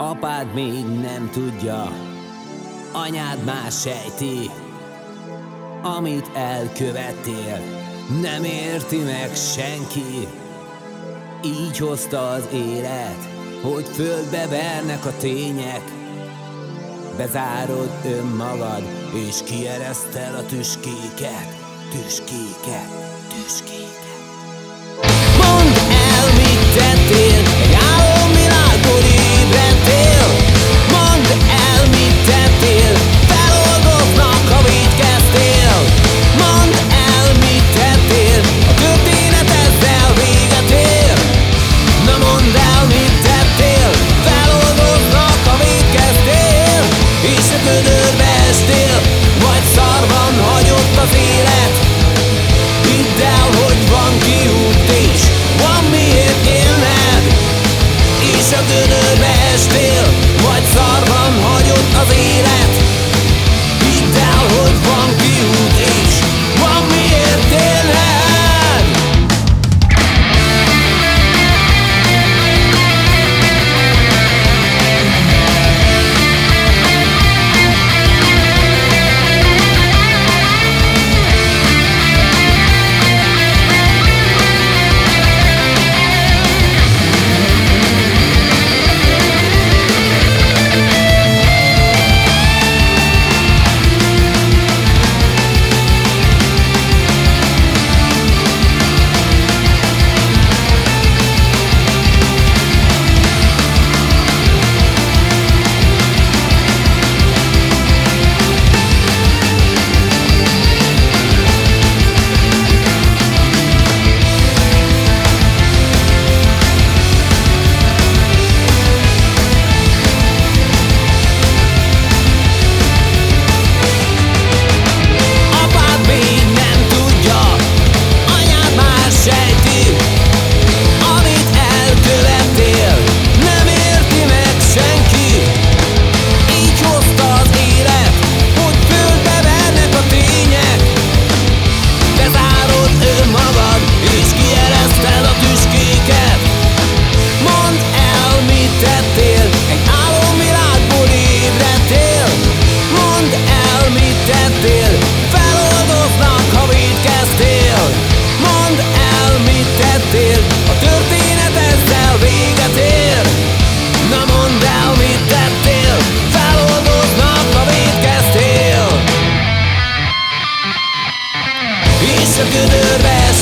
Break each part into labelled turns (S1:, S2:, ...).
S1: Apád még nem tudja, anyád már sejti, amit elkövettél, nem érti meg senki. Így hozta az élet, hogy földbe vernek a tények. Bezárod önmagad, és kieresztel a tüskéket, tüskéket, tüskéket. este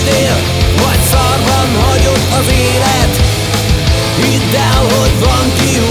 S1: lettél, vagy szarban hagyott a élet? Hidd el, hogy van kiút.